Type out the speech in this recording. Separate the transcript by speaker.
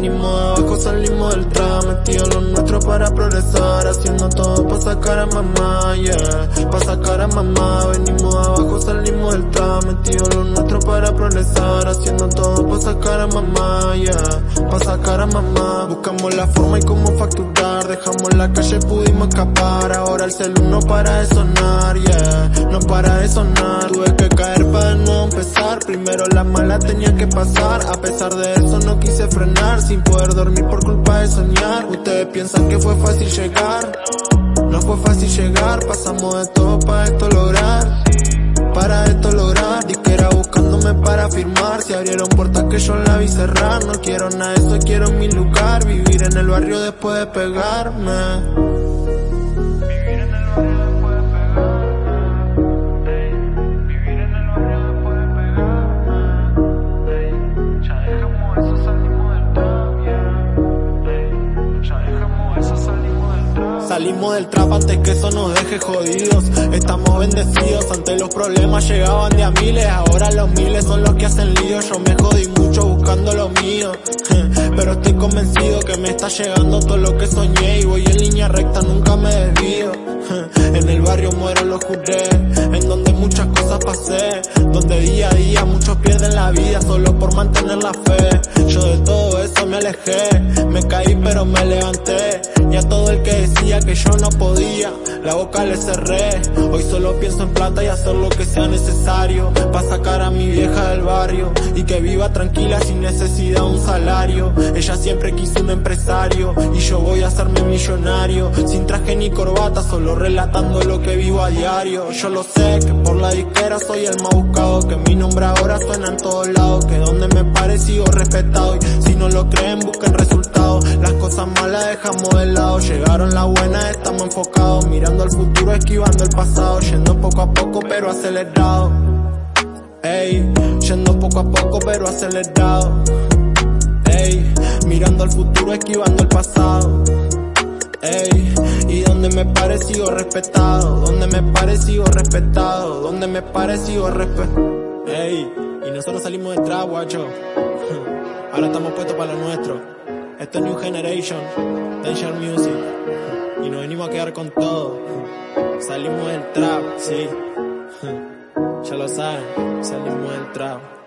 Speaker 1: Venimos abajo, salimos del trap, metido lo nuestro para progresar, haciendo todo para sacar a mamá, yeah, para sacar a mamá. Venimos de salimos del trap, metido lo nuestro para progresar, haciendo todo para sacar a mamá, yeah, para sacar a mamá. Buscamos la forma y cómo facturar, dejamos la calle, pudimos escapar, ahora el celu no para de sonar, yeah, no para de sonar. Tuve que caer para no empezar, primero la mala tenía que pasar, a pesar de eso no quise frenar, sin poder dormir por culpa de soñar. Ustedes piensan que fue fácil llegar, no fue fácil llegar, pasamos de todo para esto lograr. Para firmar Se abrieron puertas que yo la vi cerrar. No quiero nada de eso, quiero mi lugar. Vivir en el barrio después de pegarme. Salimos del trap antes que eso nos deje jodidos. Estamos bendecidos, ante los problemas llegaban de a miles Ahora los miles son los hacen lío Yo me jodí mucho buscando lo mío Pero estoy convencido que me está llegando todo lo que soñé Y voy en línea recta, nunca me desvío En el barrio muero, lo juré En donde muchas cosas pasé Donde día a día muchos pierden la vida Solo por mantener la fe Yo de todo eso me alejé Me caí pero me levanté y a todo el que decía que yo no podía, la boca le cerré. Hoy solo pienso en plata y hacer lo que sea necesario. A mi vieja del barrio y que viva tranquila sin necesidad de un salario. Ella siempre quiso un empresario y yo voy a hacerme millonario. Sin traje ni corbata, solo relatando lo que vivo a diario. Yo lo sé que por la disquera soy el más buscado. Que mi nombre ahora suena en todos lados. Que donde me pare sigo respetado. Y si no lo creen, busquen resultados. Las cosas malas dejamos de lado. Llegaron las buenas, estamos enfocados. Mirando al futuro, esquivando el pasado. Yendo poco a poco, pero acelerado. Ey, yendo poco a poco, pero acelerado. Ey, mirando al futuro, esquivando el pasado. Ey, y donde me pare sigo respetado, donde me pare sigo respetado, donde me pare sigo respetado. Ey, y nosotros salimos de trap, guacho. Ahora estamos puestos para lo nuestro. Esto es New Generation, Danger Music. Y nos venimos a quedar con todo. Salimos del trap, sí. Ya lo saben, salimos del trap.